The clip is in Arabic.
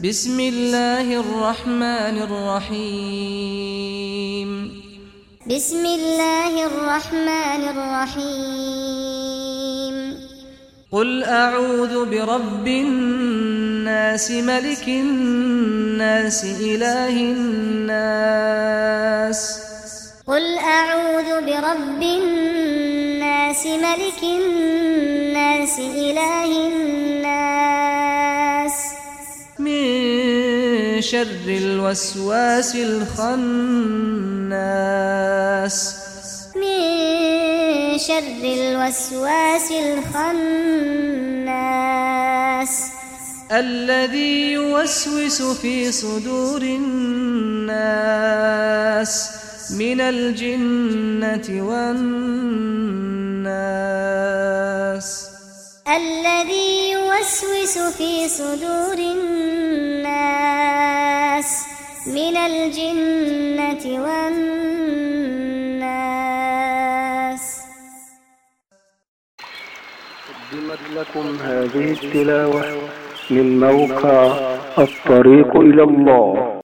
بسم الله الرحمن الرحيم. بسم الله الرحمن الرحيم. قل أعوذ برب الناس ملك الناس إله الناس. قل أعوذ برب الناس ملك الناس إله الناس. شر الوسواس الخناس. من شر الوسواس الخناس. الذي يوسوس في صدور الناس من الجنة والناس. الذي يوسوس في صدور الناس الجنة والناس. قدمت لكم هذه التلاوة من موقع الطريق إلى الله.